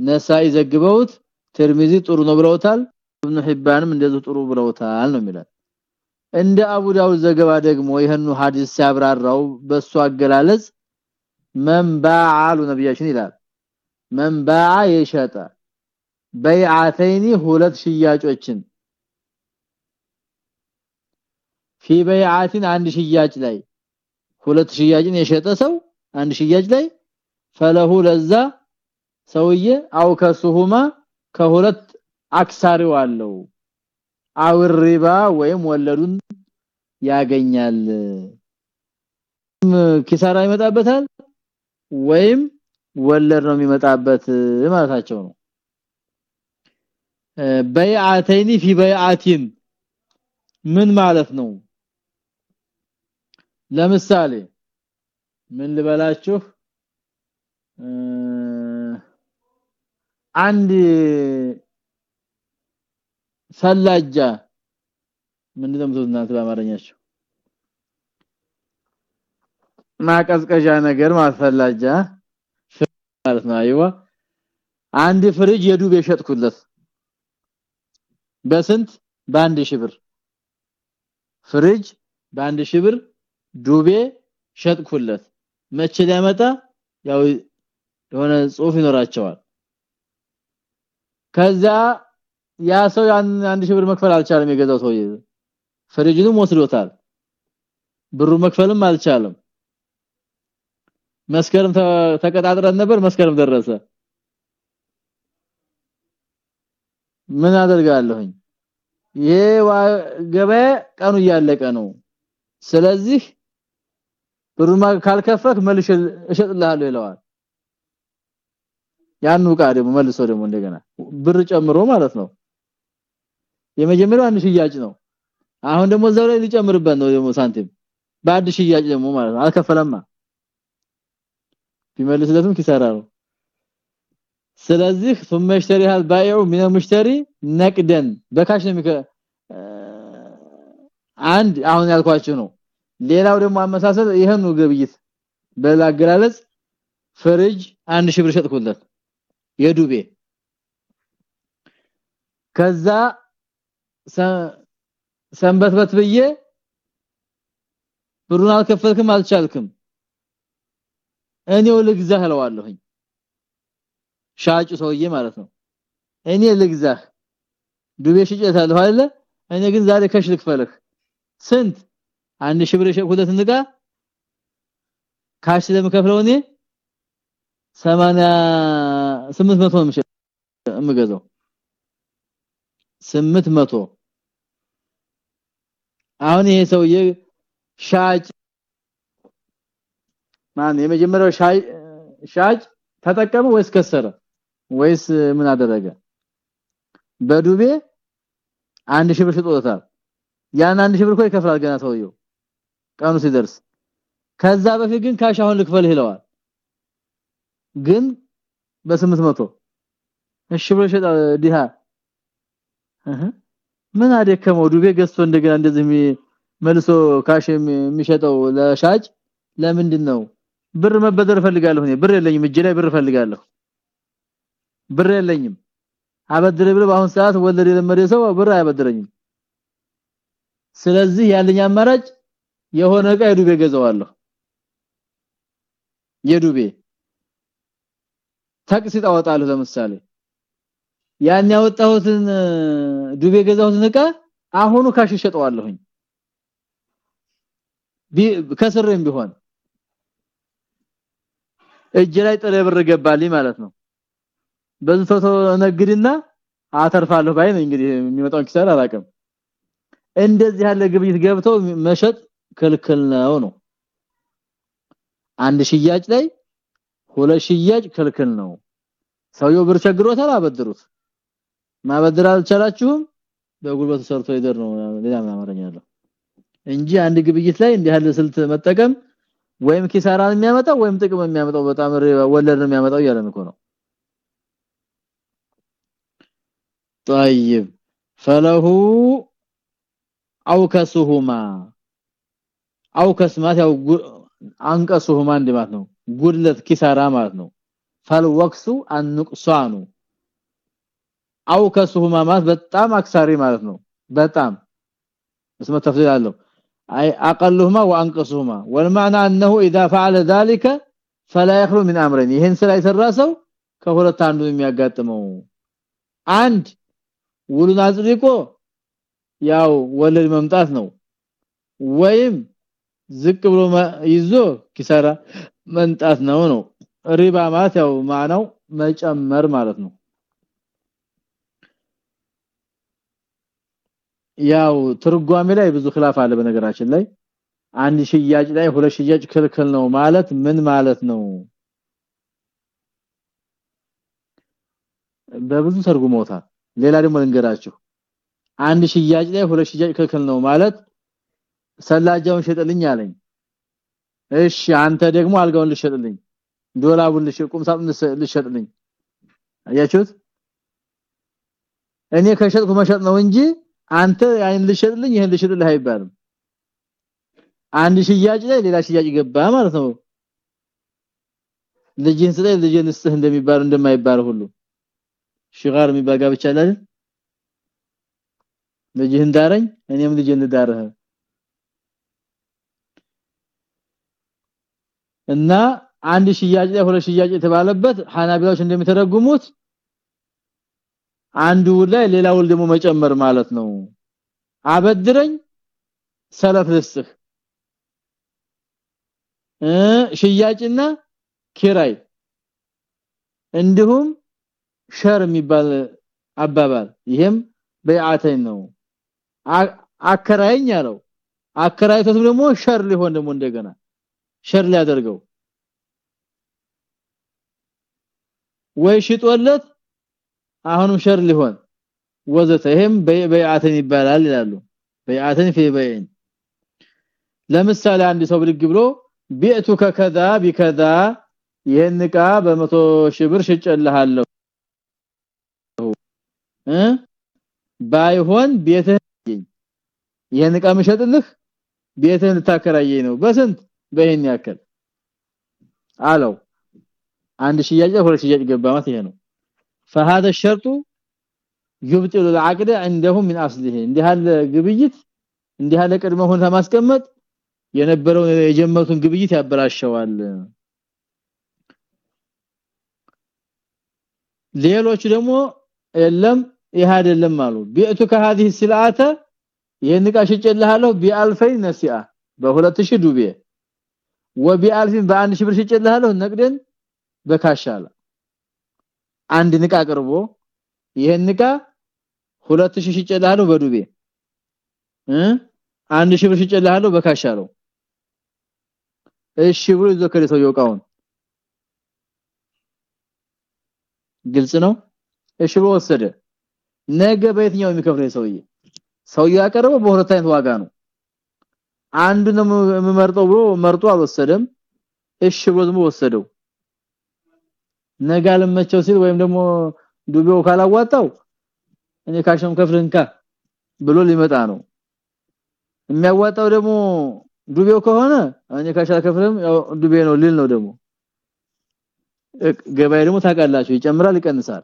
ነሳኢ ዘግበውት ትርሚዚ ጥሩ ነው ብለውታል ኢብኑ ሒባንም እንደዚህ ጥሩ ብለውታል ነው የሚለው። እንደ አቡ ዳውድ ዘገባ ደግሞ ይሄን ሐዲስ ሲያብራራው በሱ አገላለጽ መንባዓሉ ነብያችን ይላል። መንባዓ የሸጠ በይዓተይኒ ሁለት ሽያጮችን ፊ በይዓቲን አንድ ሽያጭ ላይ ሁለት ሽያጭን የሸጠ ሰው አንድ ሽያጭ ላይ ፈለሁ ለዛ ሰውዬ አው ከሱሁማ ከሁለት አክሳሪው አለው። አው ሪባ ወይም ወለዱን ያገኛል። ኪሳራ ይመጣበታል ወይም ወለድ ነው የሚመጣበት ማለታቸው ነው። በይዓተይኒ ፊ በይዓቲን ምን ማለት ነው ለምሳሌ ምን ልበላችሁ? አንድ ሰላጃ ምንድነው ምትሉት በአማርኛቸው ማቀዝቀዣ ነገር ማሰላጃ ማለት ነው። አይዋ አንድ ፍሪጅ የዱቤ ሸጥኩለት። በስንት? በአንድ ሺህ ብር። ፍሪጅ በአንድ ሺህ ብር ዱቤ ሸጥኩለት። መቼ ሊያመጣ ያው የሆነ ጽሁፍ ይኖራቸዋል። ከዛ ያ ሰው አንድ ሺህ ብር መክፈል አልቻለም የገዛው ሰውዬ። ፍሪጅንም ወስዶታል። ብሩ መክፈልም አልቻለም። መስከረም ተቀጣጥረን ነበር መስከረም ደረሰ። ምን አደርጋለሁኝ? ይሄ ገበያ ቀኑ እያለቀ ነው። ስለዚህ ብሩን ካልከፈክ መልሽ እሸጥልሃለሁ ይለዋል ያን ዕቃ ደግሞ መልሶ ደግሞ እንደገና ብር ጨምሮ ማለት ነው የመጀመሪያው አንድ ሽያጭ ነው አሁን ደግሞ እዛው ላይ ሊጨምርበት ነው ደግሞ ሳንቲም በአንድ ሽያጭ ደግሞ ማለት ነው አልከፈለማ ቢመልስለትም ኪሳራ ነው ስለዚህ ثم يشتريها البائع من المشتري نقدا በካሽ ነው የሚከ አንድ አሁን ያልኳችሁ ነው ሌላው ደግሞ አመሳሰል ይሄን ግብይት በላገላለጽ ፍሪጅ አንድ ሺህ ብር ሸጥኩለት የዱቤ። ከዛ ሰንበትበት ብዬ ብሩን አልከፈልክም አልቻልክም። እኔው ልግዛህ እለዋለሁኝ። ሻጩ ሰውዬ ማለት ነው። እኔ ልግዛህ ዱቤ ሽጨታለሁ አይደለ? እኔ ግን ዛሬ ከሽ ልክፈልህ። ስንት አንድ ሺህ ብር የሸጥኩለት ንጋ ካሽ ለምከፍለው እኔ 80 800 ነው የምገዛው። 800 አሁን ይሄ ሰውዬ ሻጭ ማን የመጀመሪያው ሻጭ ተጠቀመ ወይስ ከሰረ? ወይስ ምን አደረገ? በዱቤ አንድ ሺህ ብር ሽጦታል ያን አንድ ሺህ ብር እኮ ይከፍላል ገና ሰውየው ቀኑ ሲደርስ። ከዛ በፊት ግን cash አሁን ልክፈልህ ይለዋል። ግን በ800 እሺ ብሎ ሸጣ ዲሃ ምን አደከመው? ዱቤ ገዝቶ እንደገና እንደዚህ መልሶ cash የሚሸጠው ለሻጭ ለምንድን ነው ብር መበደር ፈልጋለሁ እኔ። ብር የለኝም። እጄ ላይ ብር ፈልጋለሁ ብር የለኝም። አበድር ብለ በአሁን ሰዓት ወለድ የለመደ ሰው ብር አያበድረኝም። ስለዚህ ያለኝ አማራጭ የሆነ ዕቃ የዱቤ ገዛዋለሁ። የዱቤ ታክሲት አወጣለሁ ለምሳሌ። ያን ያወጣሁትን ዱቤ ገዛሁትን ዕቃ አሁኑ cash ሸጠዋለሁኝ ከስርም ቢሆን እጅ ላይ ጥሬ ብር ገባልኝ ማለት ነው። በዚህ ቶሎ ነግድና አተርፋለሁ ባይ ነው እንግዲህ የሚመጣውን ኪሳራ አላቀም እንደዚህ ያለ ግብይት ገብተው መሸጥ ክልክል ነው ነው አንድ ሽያጭ ላይ ሁለት ሽያጭ ክልክል ነው ሰውየው ብር ቸግሮታል አበድሩት ማበደር አልቻላችሁም በጉልበቱ ሰርቶ ይደር ነው ሌላ ማማረኛ ያለው እንጂ አንድ ግብይት ላይ እንዲህ ያለ ስልት መጠቀም ወይም ኪሳራን የሚያመጣው ወይም ጥቅም የሚያመጣው በጣም ወለድ ነው የሚያመጣው ያለን እኮ ነው طيب فله አውከሱሁማ አውከስ ማለት ያው አንቀሱሁማ እንደማለት ነው ጉድለት ኪሳራ ማለት ነው ፈልወክሱ አንቁሳኑ አውከሱሁማ ማለት በጣም አክሳሪ ማለት ነው በጣም اسمه تفضيل አለው اي اقلهما وانقصهما والمعنى انه اذا فعل ذلك فلا يخلو من امرين ይሄን ስራ የሰራ ሰው ከሁለት አንዱ የሚያጋጥመው አንድ ውሉን አጽድቆ ያው ወለድ መምጣት ነው ወይም ዝቅ ብሎ ይዞ ኪሳራ መንጣት ነው ነው ሪባ ማለት ያው ማናው መጨመር ማለት ነው ያው ትርጓሜ ላይ ብዙ خلاف አለ በነገራችን ላይ አንድ ሽያጭ ላይ ሁለት ሽያጭ ክልክል ነው ማለት ምን ማለት ነው በብዙ ተርጉመውታል ሌላ ደግሞ ልንገራችሁ አንድ ሽያጭ ላይ ሁለት ሽያጭ ክልክል ነው ማለት ሰላጃውን ሸጥልኝ አለኝ። እሺ አንተ ደግሞ አልጋውን ልሸጥልኝ ዶላቡን ልሸጥ ቁምሳጥን ልሸጥልኝ። አያችሁት? እኔ ከሸጥኩ መሸጥ ነው እንጂ አንተ ያን ልሸጥልኝ ይሄን ልሸጥልህ አይባልም። አንድ ሽያጭ ላይ ሌላ ሽያጭ ገባ ማለት ነው። ልጅህን ስጠኝ ልጅህን ስጥህ እንደሚባል እንደማይባል ሁሉ። ሽጋር የሚባል ጋብቻ አይደል? ልጅህን ዳረኝ እኔም ልጅህን ልዳርህ እና አንድ ሽያጭ ላይ ሁለት ሽያጭ የተባለበት ሐናቢላዎች እንደሚተረጉሙት አንዱ ላይ ሌላው ደግሞ መጨመር ማለት ነው። አበድረኝ ሰለፍ ልስህ እ ሽያጭና ኪራይ እንዲሁም ሸር የሚባል አባባል። ይሄም በይዓተኝ ነው። አከራይኝ ያለው አከራይቶት ደግሞ ሸር ሊሆን ደግሞ እንደገና ሸር ሊያደርገው። ወይ ሽጦለት አሁንም ሸር ሊሆን። ወዘተ ይሄም በይዓተን ይባላል ይላሉ። በይዓተን في በይን። ለምሳሌ አንድ ሰው ብድግ ብሎ ቢዕቱከ ከዛ ቢከዛ ይሄን ዕቃ በመቶ ሺህ ብር ሽጨልሃለሁ እ? ባይሆን ቤትህ ይሄን ዕቃ መሸጥልህ ቤትህን ልታከራየኝ ነው። በስንት በእኔ ያከል አለው። አንድ ሽያጭ ሁለት ሽያጭ ገባ ማለት ይሄ ነው። فهذا الشرط يبطل العقد عندهم من اصله እንዲህ ያለ ግብይት እንዲህ ያለ ቅድመ ሁኔታ ማስቀመጥ የነበረውን የጀመሩትን ግብይት ያበላሸዋል። ሌሎቹ ደግሞ የለም ይሄ አይደለም አሉ። ቢእቱ ከሃዲህ ስላአተ የንቃ ሽጨልሃለሁ ቢአልፈይ ነሲአ በ2000 ዱቤ። ወቢአልፊን በአንድ ሺህ ብር ሽጬልሃለሁ ነቅደን በካሻላ አንድ ንቃ አቅርቦ ይሄን ንቃ 2000 ሽጬልሃለሁ በዱቤ። እ? አንድ ሺህ ብር ሽጬልሃለሁ በካሻለው እሺ ብሎ ይዞ ከለ ሰው ይወቃውን ግልጽ ነው? እሺ ብሎ ወሰደ። ነገ በየትኛው የሚከፍለው ሰውዬ? ሰውዬው ያቀረበው በሁለት አይነት ዋጋ ነው አንዱ ነው የምመርጠው ብሎ መርጦ አልወሰደም። እሺ ብሎ ወሰደው። ነገ አልመቸው ሲል ወይም ደግሞ ዱቤው ካላዋጣው እኔ ካሸም ከፍልንካ ብሎ ሊመጣ ነው። የሚያዋጣው ደግሞ ዱቤው ከሆነ እኔ ካሻ ከፍልም ዱቤ ነው ሊል ነው ደግሞ። ገበያ ደግሞ ታውቃላችሁ ይጨምራል ይቀንሳል።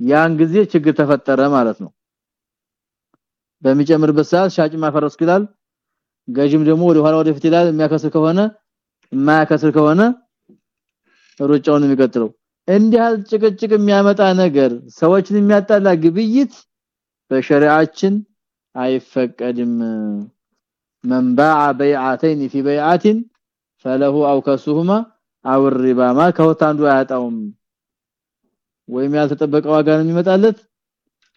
ያን ጊዜ ችግር ተፈጠረ ማለት ነው። በሚጨምርበት ሰዓት ሻጭ ማፈረስ ይላል ገዥም ደግሞ ወደ ኋላ ወደፊት ይላል የሚያከስር ከሆነ የማያከስር ከሆነ ሩጫውን የሚቀጥለው እንዲህ ጭቅጭቅ የሚያመጣ ነገር ሰዎችን የሚያጣላ ግብይት በሸሪዓችን አይፈቀድም من باع بيعتين في بيعه فله او كسهما او الربا ما ከወት አንዱ አያጣውም ወይም ያልተጠበቀ ዋጋ ነው የሚመጣለት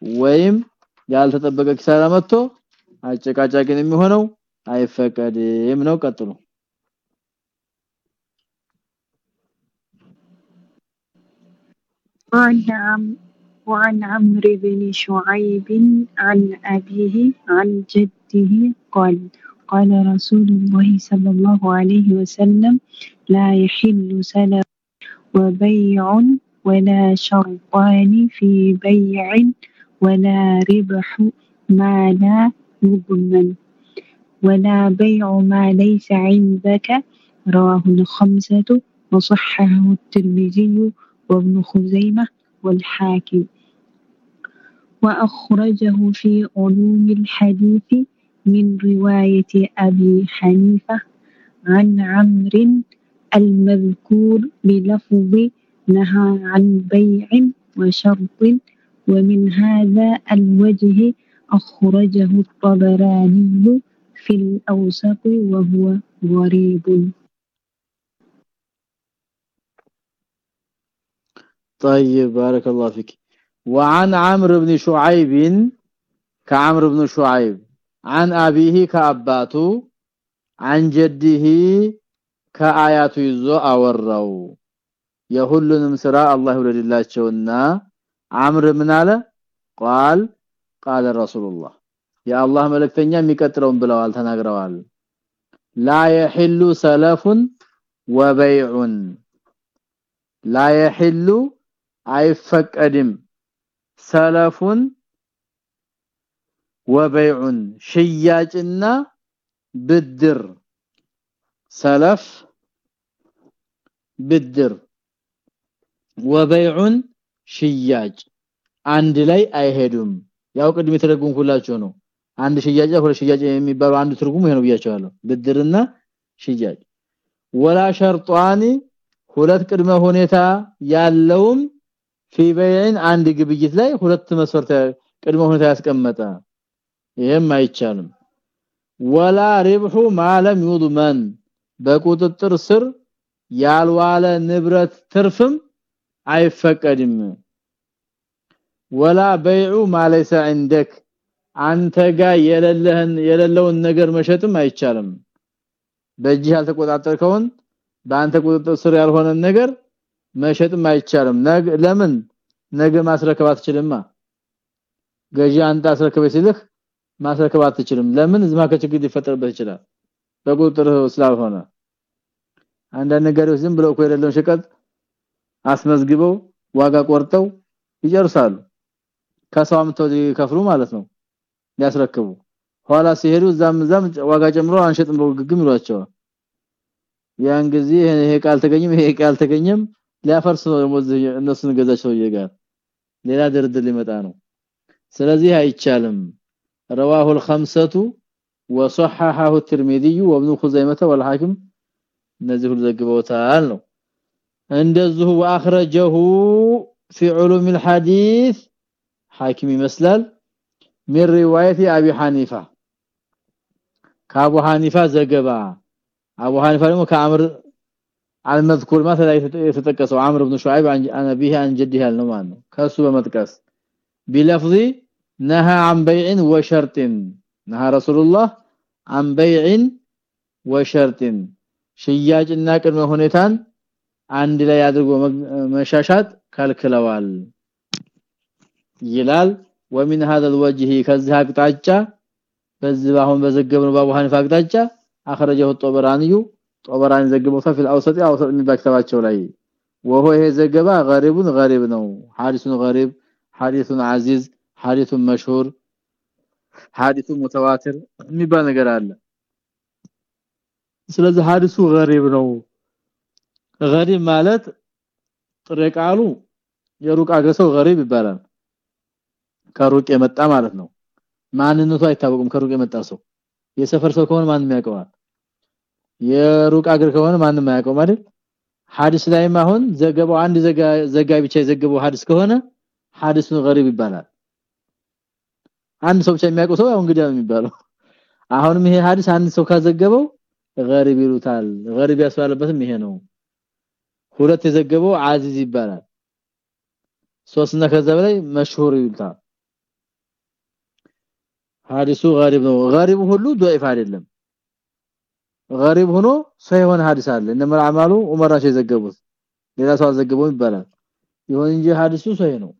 ወይም ያልተጠበቀ ኪሳራ መጥቶ አጨቃጫቂን የሚሆነው አይፈቀድም ነው ቀጥሉ وعن عم وعن عمرو بن شعيب عن أبيه عن جده قال قال رسول الله صلى الله عليه وسلم لا يحل سلف وبيع ولا شرطان في بيع ولا ربح ما لا يضمن ولا بيع ما ليس عندك رواه الخمسة وصححه الترمذي وابن خزيمة والحاكم وأخرجه في علوم الحديث من رواية أبي حنيفة عن عمرو المذكور بلفظ نهى عن بيع وشرط ومن هذا الوجه أخرجه الطبراني في الأوسط وهو غريب طيب بارك الله فيك وعن عمرو بن شعيب كعمرو بن شعيب عن أبيه كأباته عن جده كآياته يزو أوروا የሁሉንም ስራ አላህ ይወደድላቸውና አምር ምን አለ قال قال رسول الله የአላህ መልእክተኛ የሚቀጥለውን ብለዋል ተናግረዋል لا يحل سلف وبيع لا يحل አይፈቀድም ሰለፉን ወበይዑን ሽያጭና ብድር ሰለፍ ብድር ወበይዑን ሽያጭ አንድ ላይ አይሄዱም ያው ቅድም የተረጉምኩላችሁ ነው አንድ ሽያጭ ሁለት ሽያጭ የሚባለው አንድ ትርጉም ይሄ ነው ብያቸዋለሁ ብድርና ሽያጭ ወላ ሸርጧኒ ሁለት ቅድመ ሁኔታ ያለውም في بيع አንድ ግብይት ላይ ሁለት መስፈርት ቅድመ ሁኔታ ያስቀመጠ ይሄም አይቻልም ወላ ربح ما لم يضمن በቁጥጥር ስር ያልዋለ ንብረት ትርፍም አይፈቀድም ወላ በይዑ ما ليس عندك አንተ ጋር የሌለህን የሌለውን ነገር መሸጥም አይቻልም። በእጅህ ያልተቆጣጠርከውን በአንተ ቁጥጥር ስር ያልሆነ ነገር መሸጥም አይቻልም። ለምን ነገ ማስረከብ አትችልማ? ገዢ አንተ አስረከበ ሲልህ ማስረከብ አትችልም። ለምን? ዝማ ከችግር ሊፈጠርበት ይችላል በቁጥጥር ስላልሆነ። አንዳንድ ነገሮች ዝም ብለው የሌለውን ሸቀጥ አስመዝግበው ዋጋ ቆርጠው ይጨርሳሉ። ከሰው አምጥተው ይከፍሉ ማለት ነው ሊያስረክቡ ኋላ ሲሄዱ እዛም እዛም ዋጋ ጨምሮ አንሸጥም ብለው ግግም ይሏቸዋል ያን ጊዜ ይሄ ቃል ተገኘም ይሄ ቃል ተገኘም ሊያፈርስ ነው ደግሞ እነሱን ገዛቸው ይጋር ሌላ ድርድር ሊመጣ ነው ስለዚህ አይቻልም رواه الخمسه وصححه الترمذي وابن خزيمه والحاكم እነዚህ ሁሉ ዘግበውታል ነው እንደዚሁ واخرجه في علوم الحديث حاكم ይመስላል من روايه ابي حنيفه ከአቡ ሐኒፋ ዘገባ አቡ ሐኒፋ ደግሞ ከአምር አልመዝኩር ማለት የተጠቀሰው አምር ኢብኑ ሹዓይብ عن ابيه عن جده ያልነው ማለት ነው ከሱ በመጥቀስ بلفظ نهى عن بيع وشرط نهى رسول الله عن بيع وشرط ሽያጭና ቅድመ ሁኔታን አንድ ላይ አድርጎ መሻሻት ከልክለዋል ይላል ومن هذا الوجه ከዚህ አቅጣጫ በዚህ አሁን በዘገብነው ባቡሃን አቅጣጫ አخرجه الطبراني طبراني ዘግቦ في الاوسط اوسط የሚባክተባቸው ላይ وهو هي ዘገባ غريب غريب ነው حادث غريب حادث عزيز حادث مشهور حادث متواتر የሚባል ነገር አለ ስለዚህ حادث غريب ነው غريب ማለት ጥሬ ቃሉ የሩቅ አገሰው غريب ይባላል ከሩቅ የመጣ ማለት ነው። ማንነቱ አይታወቅም ከሩቅ የመጣ ሰው። የሰፈር ሰው ከሆነ ማንም ያውቀዋል። የሩቅ አገር ከሆነ ማንም ያውቀው ማለት ሐዲስ ላይም አሁን ዘገባው አንድ ዘጋቢ ብቻ የዘገበው ሐዲስ ከሆነ ሐዲስ ነው ገሪብ ይባላል። አንድ ሰው ብቻ የሚያውቀው ሰው አሁን ግዳም የሚባለው። አሁንም ይሄ ሐዲስ አንድ ሰው ካዘገበው ገሪብ ይሉታል። ገሪብ ያስባለበትም ይሄ ነው። ሁለት የዘገበው አዚዝ ይባላል። ሶስት እና ከዛ በላይ መሽሁር ይሉታል። ሐዲሱ غريب ነው። غريب ሁሉ ضعيف አይደለም። غريب ሆኖ ሳይሆን ሐዲስ አለ። እነመር አማሉ? ዑመራሽ የዘገቡት። ሌላ ሰው አዘገበው ይባላል። ይሁን እንጂ ሐዲሱ ሳይ ነው።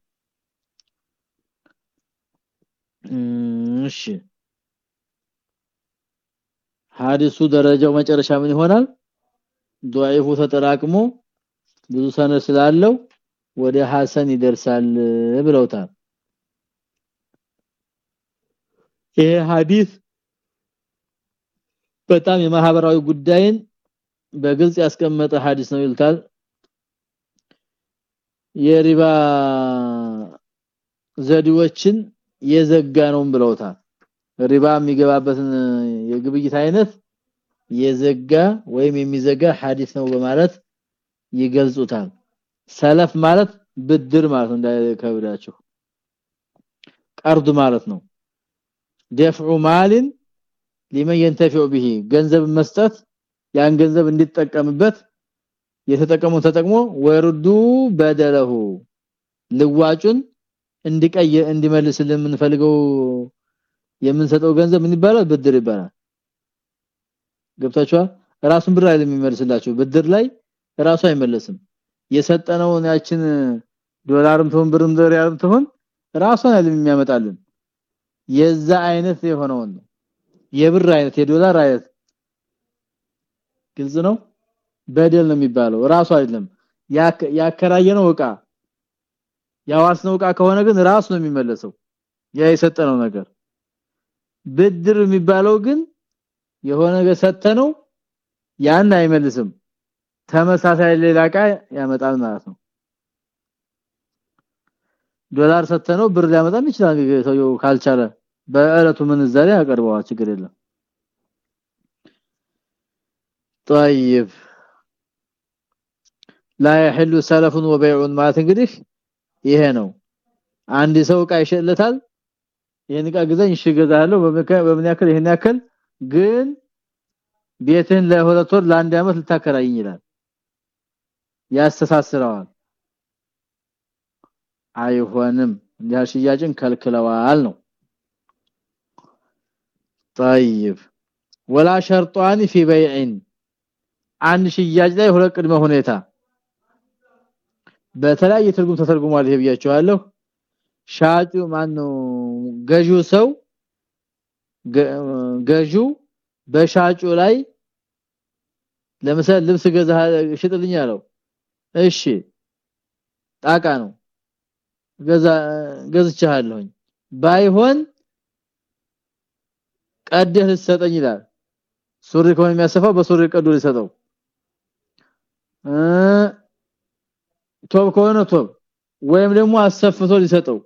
እሺ። ሐዲሱ ደረጃው መጨረሻ ምን ይሆናል? ضعيፉ ተጠራቅሞ ብዙ ሰነድ ስላለው ወደ ሐሰን ይደርሳል ብለውታል። ይሄ ሐዲስ በጣም የማህበራዊ ጉዳይን በግልጽ ያስቀመጠ ሐዲስ ነው ይልታል የሪባ ዘዴዎችን የዘጋ ነው ብለውታል። ሪባ የሚገባበትን የግብይት አይነት የዘጋ ወይም የሚዘጋ ሐዲስ ነው በማለት ይገልጹታል። ሰለፍ ማለት ብድር ማለት እንዳይከብዳችሁ። ቀርድ ማለት ነው ደፍዑ ማልን لمن ينتفع به ገንዘብ መስጠት ያን ገንዘብ እንዲጠቀምበት የተጠቀመው ተጠቅሞ ወርዱ በደለሁ ልዋጩን እንዲቀየ እንዲመልስልን የምንፈልገው የምንሰጠው ገንዘብ ምን ይባላል ብድር ይባላል ገብታችኋል ራሱን ብር አይደለም የሚመልስላችሁ ብድር ላይ ራሱ አይመለስም የሰጠነውን ያችን ዶላርም ትሁን ብርም ዶላርም ትሁን ራሱን አይደለም የሚያመጣልን የዛ አይነት የሆነውን ነው። የብር አይነት የዶላር አይነት። ግልጽ ነው? በደል ነው የሚባለው። ራሱ አይደለም። ያከራየነው እቃ ያዋስነው እቃ ከሆነ ግን ራሱ ነው የሚመለሰው። ያ የሰጠነው ነገር። ብድር የሚባለው ግን የሆነ ሰተነው ያን አይመልስም። ተመሳሳይ ሌላ እቃ ያመጣል ማለት ነው ዶላር ሰተነው ብር ሊያመጣም ይችላል ሰውየው ካልቻለ በእለቱ ምንዛሬ ያቀርበዋል ችግር የለም طيب لا يحل سلف وبيع ማለት እንግዲህ ይሄ ነው አንድ ሰው ዕቃ ይሸጥለታል ይሄን ዕቃ ግዛኝ እሺ እገዛለሁ በምን ያክል ይሄን ያክል ግን ቤትን ለሁለት ወር ለአንድ አመት ልታከራይኝ ይላል ያስተሳስረዋል አይሆንም እንዲያ ሽያጭን ከልክለዋል ነው طيب ولا شرطان في بيع አንድ ሽያጭ ላይ ሁለት ቅድመ ሁኔታ በተለያየ ትርጉም ተተርጉሟል ይሄ ብያቸዋለሁ ሻጩ ማን ነው ገዢው ሰው ገዢው በሻጩ ላይ ለምሳሌ ልብስ ገዛ ሽጥልኝ አለው እሺ ጣቃ ነው ገዛ ገዝቻለሁኝ ባይሆን ቀደህ ልትሰጠኝ ይላል ሱሪ ከሆነ የሚያሰፋው በሱሪ ቀዶ ሊሰጠው እ ቶብ ከሆነ ቶብ ወይም ደግሞ አሰፍቶ ሊሰጠው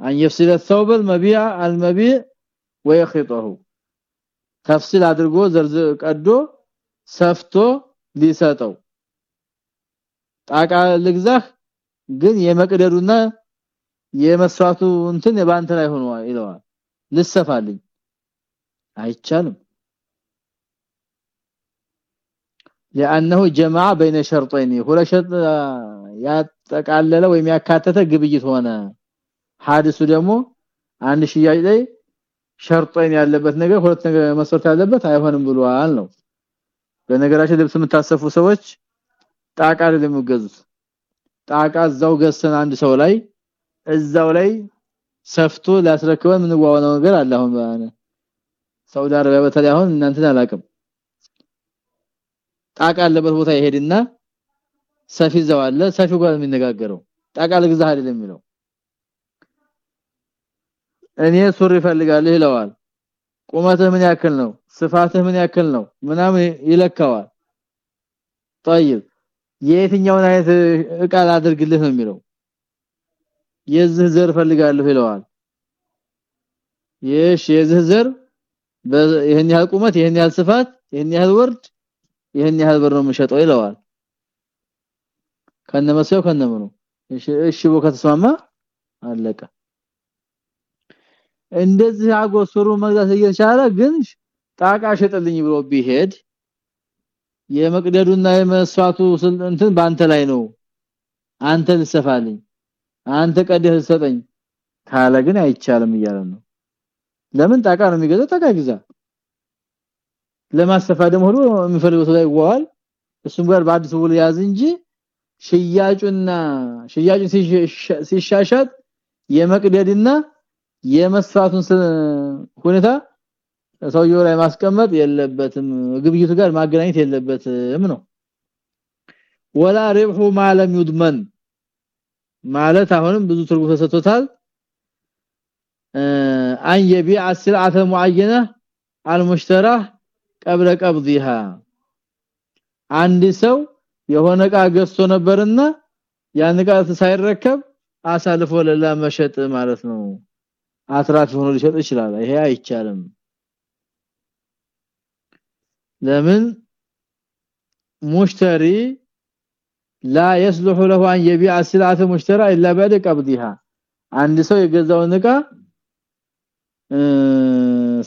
አን يفصل الثوب المبيع المبيع ويخيطه ተፍሲል አድርጎ ዘርዝ ቀዶ ሰፍቶ ሊሰጠው ጣቃ ልግዛህ ግን የመቅደዱና የመስዋዕቱ እንትን የባንተ ላይ ሆኖ ይለዋል ልሰፋልኝ አይቻልም لانه جمع بين شرطين ሁለት ሸርጥ ያጠቃለለ ወይም ያካተተ ግብይት ሆነ ሐዲሱ ደግሞ አንድ ሽያጭ ላይ ሸርጦን ያለበት ነገር ሁለት ነገር መስፈርት ያለበት አይሆንም ብሏል ነው በነገራችን ልብስ የምታሰፉ ሰዎች ጣቃ አይደለም የሚገዙት ጣቃ እዛው ገሰን አንድ ሰው ላይ እዛው ላይ ሰፍቶ ሊያስረክበን ምን ዋዋናው ነገር አለ አሁን ባነ ሳውዲ አረቢያ በተለይ አሁን እናንተን አላቅም ጣቃ ያለበት ቦታ ይሄድና ሰፊ ዘው አለ ሰፊው ጋር የሚነጋገረው ጣቃ ልግዛህ አይደለም የሚለው እኔ ሱሪ እፈልጋለሁ ይለዋል ቁመትህ ምን ያክል ነው ስፋትህ ምን ያክል ነው ምናምን ይለካዋል طيب የትኛውን አይነት እቃ ላድርግልህ ነው የሚለው? የዚህ ዘር ፈልጋለሁ ይለዋል። የሽ የዚህ ዘር? ይሄን ያህል ቁመት ይሄን ያህል ስፋት ይሄን ያህል ወርድ ይሄን ያህል ብር ነው የምሸጠው ይለዋል። ከነመሰው ከነምኑ እሺ እሺ ከተስማማ አለቀ። እንደዚህ አጎስሩ መግዛት እየቻለ ግን ጣቃ ሸጠልኝ ብሎ ቢሄድ የመቅደዱና የመስዋቱ እንትን ባንተ ላይ ነው። አንተ ልሰፋልኝ አንተ ቀደህ ልሰጠኝ ካለ ግን አይቻልም እያለ ነው። ለምን? ጣቃ ነው የሚገዛው ጣቃ ግዛ ለማሰፋ ደግሞ ሁሉ የሚፈልገው ሰው ላይ ይዋል እሱም ጋር በአዲስ ውል ያዝ እንጂ ሽያጩና ሽያጩ ሲሻሻጥ የመቅደድና የመስፋቱን ሁኔታ ሰውየው ላይ ማስቀመጥ የለበትም ግብይቱ ጋር ማገናኘት የለበትም ነው። ወላ ሪብሁ ማለም ይድመን ማለት አሁንም ብዙ ትርጉም ተሰጥቶታል። አን የቢአ ስርዓተ ሙአየነ አልሙሽተራ ቀብለ ቀብዲሃ አንድ ሰው የሆነ ቃ ገዝቶ ነበርና ያን ቃ ሳይረከብ አሳልፎ ለላ መሸጥ ማለት ነው። አስራት ሆኖ ሊሸጥ ይችላል። ይሄ አይቻልም። ለምን ሙሽተሪ لا يصلح له ان يبيع السلعه المشترى الا بعد قبضها አንድ ሰው የገዛውን ዕቃ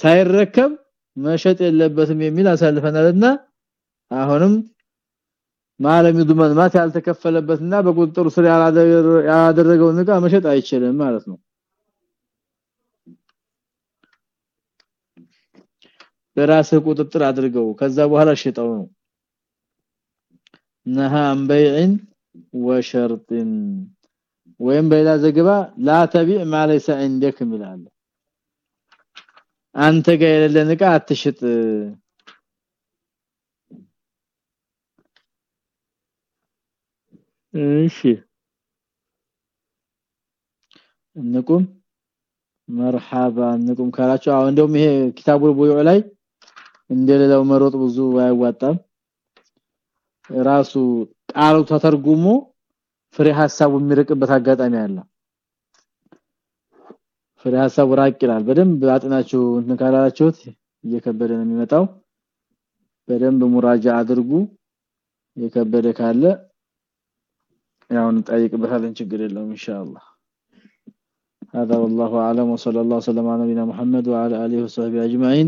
ሳይረከብ መሸጥ የለበትም የሚል አሳልፈናልና አሁንም ማለም ይዱመን ማት ያልተከፈለበትና በቁጥጥሩ ስር ያላደረገውን ዕቃ መሸጥ አይችልም ማለት ነው በራስ ቁጥጥር አድርገው። ከዛ በኋላ ሸጠው ነው። ነሃ አንበይን ወሸርጥን ወይም በሌላ ዘገባ ላ ተቢዕ ማ ለይሰ ዐንደክ ይላል። አንተ ጋር የሌለን ዕቃ አትሽጥ። እሺ። እንቁም። መርሐባ እንቁም ካላችሁ አሁን እንደውም ይሄ ኪታቡል ላይ እንደሌላው መሮጥ ብዙ አይዋጣም ራሱ ቃሉ ተተርጉሞ ፍሬ ሐሳቡ የሚርቅበት አጋጣሚ አለ ፍሬ ሐሳቡ ራቅ ይላል በደንብ አጥናችሁ እንትን ካላችሁት እየከበደ ነው የሚመጣው በደንብ ሙራጃ አድርጉ የከበደ ካለ ያው እንጠይቅበታለን ችግር የለውም ኢንሻአላህ هذا والله اعلم وصلى الله وسلم على نبينا محمد وعلى اله وصحبه اجمعين